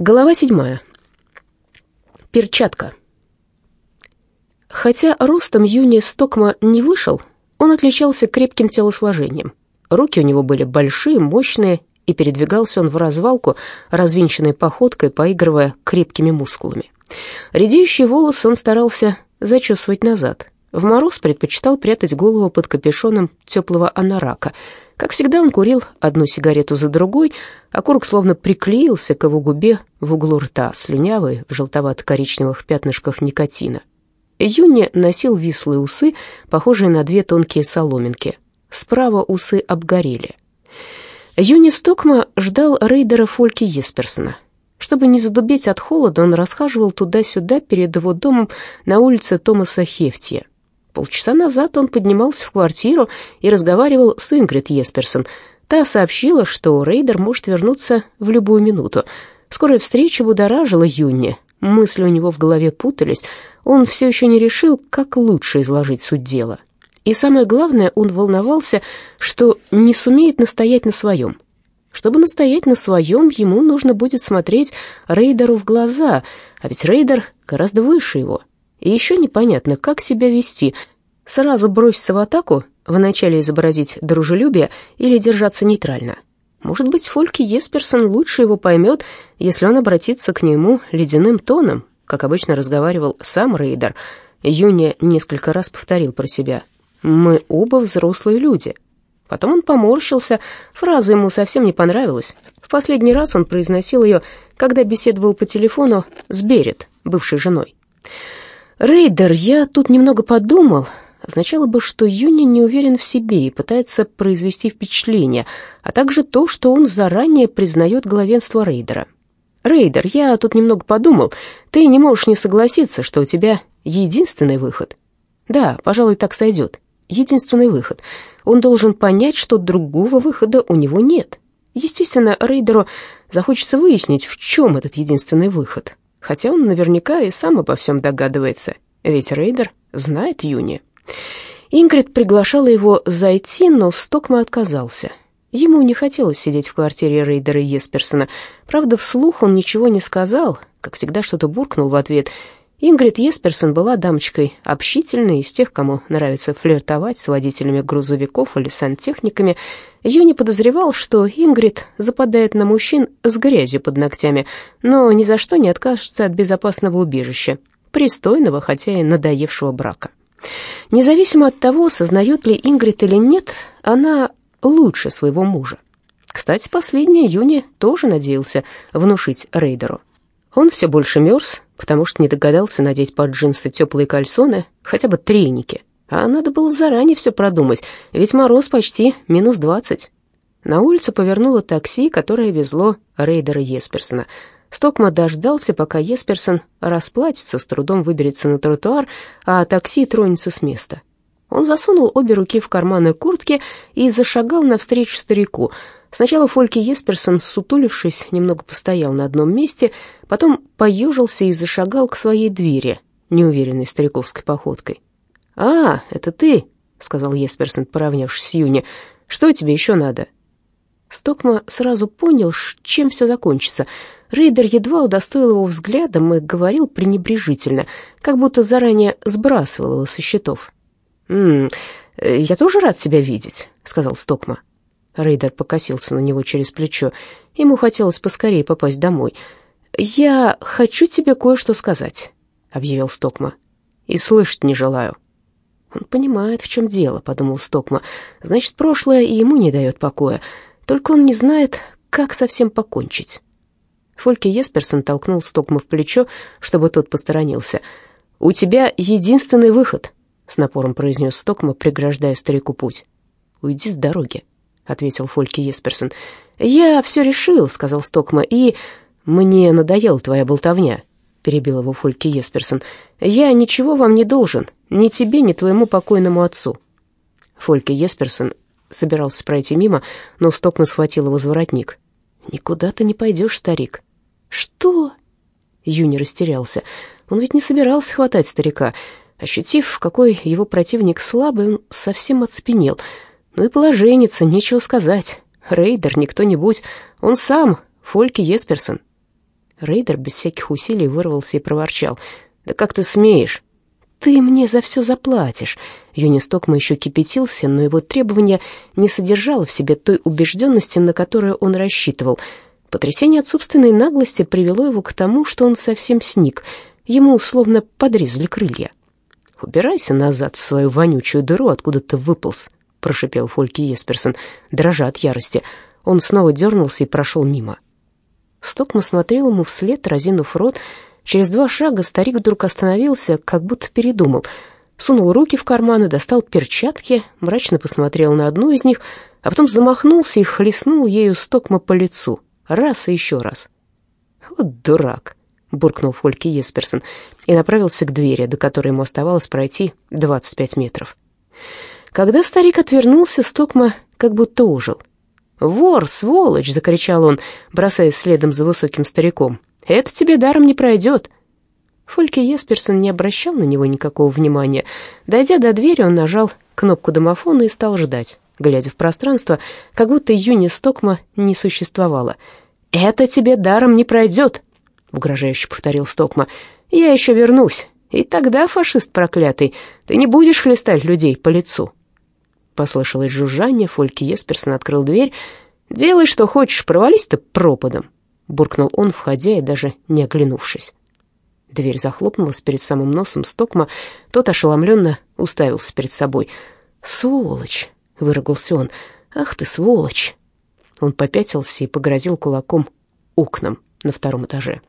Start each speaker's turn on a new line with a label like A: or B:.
A: Глава седьмая. Перчатка. Хотя ростом Юни Стокма не вышел, он отличался крепким телосложением. Руки у него были большие, мощные, и передвигался он в развалку, развинченной походкой, поигрывая крепкими мускулами. Редеющие волосы он старался зачесывать назад. В мороз предпочитал прятать голову под капюшоном теплого анарака — как всегда, он курил одну сигарету за другой, а курок словно приклеился к его губе в углу рта, слюнявый, в желтовато-коричневых пятнышках никотина. Юни носил вислые усы, похожие на две тонкие соломинки. Справа усы обгорели. Юни Стокма ждал рейдера Фольки Есперсона. Чтобы не задубеть от холода, он расхаживал туда-сюда перед его домом на улице Томаса Хефтия. Полчаса назад он поднимался в квартиру и разговаривал с Ингрид Есперсон. Та сообщила, что рейдер может вернуться в любую минуту. Скорая встреча будоражила Юнни. Мысли у него в голове путались. Он все еще не решил, как лучше изложить суть дела. И самое главное, он волновался, что не сумеет настоять на своем. Чтобы настоять на своем, ему нужно будет смотреть рейдеру в глаза, а ведь рейдер гораздо выше его. И еще непонятно, как себя вести. Сразу броситься в атаку, вначале изобразить дружелюбие или держаться нейтрально. Может быть, Фольки Есперсон лучше его поймет, если он обратится к нему ледяным тоном, как обычно разговаривал сам Рейдер. Юни несколько раз повторил про себя. «Мы оба взрослые люди». Потом он поморщился, фраза ему совсем не понравилась. В последний раз он произносил ее, когда беседовал по телефону с Берет, бывшей женой. «Рейдер, я тут немного подумал», означало бы, что Юни не уверен в себе и пытается произвести впечатление, а также то, что он заранее признает главенство Рейдера. «Рейдер, я тут немного подумал. Ты не можешь не согласиться, что у тебя единственный выход». «Да, пожалуй, так сойдет. Единственный выход. Он должен понять, что другого выхода у него нет. Естественно, Рейдеру захочется выяснить, в чем этот единственный выход хотя он наверняка и сам обо всем догадывается, ведь Рейдер знает Юни. Ингрид приглашала его зайти, но Стокма отказался. Ему не хотелось сидеть в квартире Рейдера Есперсона. Правда, вслух он ничего не сказал, как всегда что-то буркнул в ответ. Ингрид Есперсон была дамочкой общительной, из тех, кому нравится флиртовать с водителями грузовиков или сантехниками, Юни подозревал, что Ингрид западает на мужчин с грязью под ногтями, но ни за что не откажется от безопасного убежища, пристойного, хотя и надоевшего брака. Независимо от того, сознает ли Ингрид или нет, она лучше своего мужа. Кстати, последний Юни тоже надеялся внушить Рейдеру. Он все больше мерз, потому что не догадался надеть под джинсы теплые кальсоны, хотя бы треники. А надо было заранее все продумать, ведь мороз почти минус двадцать. На улицу повернуло такси, которое везло рейдера Есперсона. Стокма дождался, пока Есперсон расплатится, с трудом выберется на тротуар, а такси тронется с места. Он засунул обе руки в карманы куртки и зашагал навстречу старику. Сначала Фольки Есперсон, сутулившись, немного постоял на одном месте, потом поежился и зашагал к своей двери, неуверенной стариковской походкой. «А, это ты», — сказал Есперсон, поравнявшись с Юни. «Что тебе еще надо?» Стокма сразу понял, чем все закончится. Рейдер едва удостоил его взглядом и говорил пренебрежительно, как будто заранее сбрасывал его со счетов. «М -м, «Я тоже рад тебя видеть», — сказал Стокма. Рейдер покосился на него через плечо. Ему хотелось поскорее попасть домой. «Я хочу тебе кое-что сказать», — объявил Стокма. «И слышать не желаю», «Он понимает, в чем дело», — подумал Стокма. «Значит, прошлое и ему не дает покоя. Только он не знает, как совсем покончить». Фольке Есперсон толкнул Стокма в плечо, чтобы тот посторонился. «У тебя единственный выход», — с напором произнес Стокма, преграждая старику путь. «Уйди с дороги», — ответил Фольке Есперсон. «Я все решил», — сказал Стокма, — «и мне надоела твоя болтовня перебил его Фольке Есперсон. «Я ничего вам не должен, ни тебе, ни твоему покойному отцу». Фольке Есперсон собирался пройти мимо, но Стокман схватил его за воротник. «Никуда ты не пойдешь, старик». «Что?» Юни растерялся. Он ведь не собирался хватать старика. Ощутив, какой его противник слабый, он совсем отспенел. Ну и положеньице, нечего сказать. Рейдер не кто-нибудь, он сам, Фольке Есперсон. Рейдер без всяких усилий вырвался и проворчал. «Да как ты смеешь?» «Ты мне за все заплатишь». Юни Стокма еще кипятился, но его требование не содержало в себе той убежденности, на которую он рассчитывал. Потрясение от собственной наглости привело его к тому, что он совсем сник. Ему словно подрезали крылья. «Убирайся назад в свою вонючую дыру, откуда ты выполз», — прошипел Фольки Есперсон, дрожа от ярости. Он снова дернулся и прошел мимо. Стокма смотрел ему вслед, разинув рот. Через два шага старик вдруг остановился, как будто передумал. Сунул руки в карманы, достал перчатки, мрачно посмотрел на одну из них, а потом замахнулся и хлестнул ею Стокма по лицу. Раз и еще раз. «Вот дурак!» — буркнул Фольки Есперсон и направился к двери, до которой ему оставалось пройти 25 метров. Когда старик отвернулся, Стокма как будто ужил. «Вор, сволочь!» — закричал он, бросаясь следом за высоким стариком. «Это тебе даром не пройдет!» Фольке Есперсон не обращал на него никакого внимания. Дойдя до двери, он нажал кнопку домофона и стал ждать, глядя в пространство, как будто Юни Стокма не существовало. «Это тебе даром не пройдет!» — угрожающе повторил Стокма. «Я еще вернусь, и тогда, фашист проклятый, ты не будешь хлестать людей по лицу». Послышалось жужжание, Фольки Есперсон открыл дверь. «Делай, что хочешь, провались ты пропадом», — буркнул он, входя и даже не оглянувшись. Дверь захлопнулась перед самым носом Стокма. Тот ошеломленно уставился перед собой. «Сволочь!» — выругался он. «Ах ты, сволочь!» Он попятился и погрозил кулаком окнам на втором этаже.